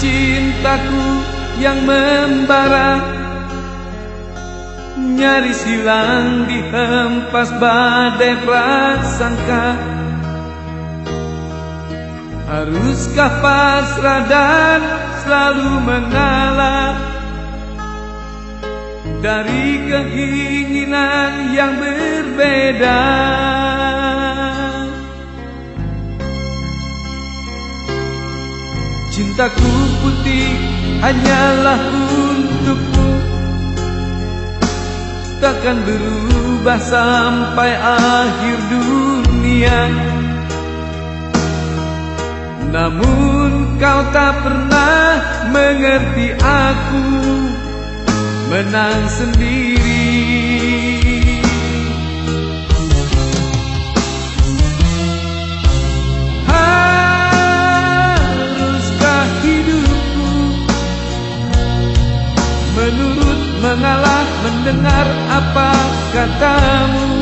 cintaku yang membara Nyaris hilang dihempas badai prasangka. Haruskah pasrah dan selalu mengalah Dari keinginan yang berbeda Cintaku putih hanyalah untukmu. Takkan berubah sampai akhir dunia. Namun kau tak pernah mengerti aku. Menang sendiri mendengar apa katamu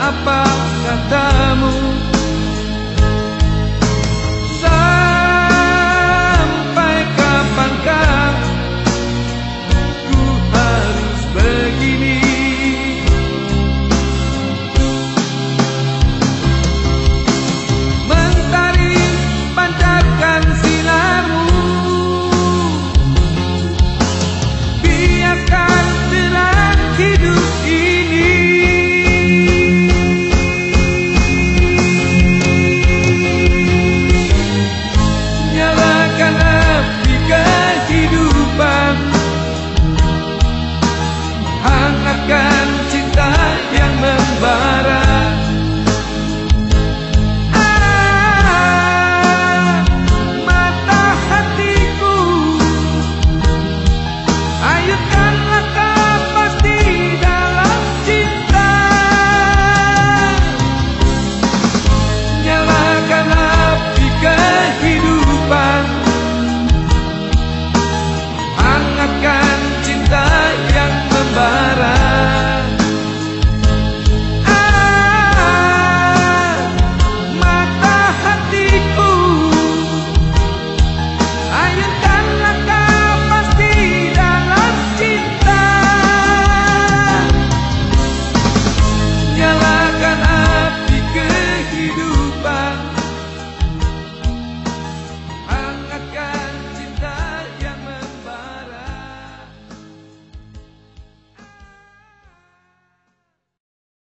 apa